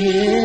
stojadla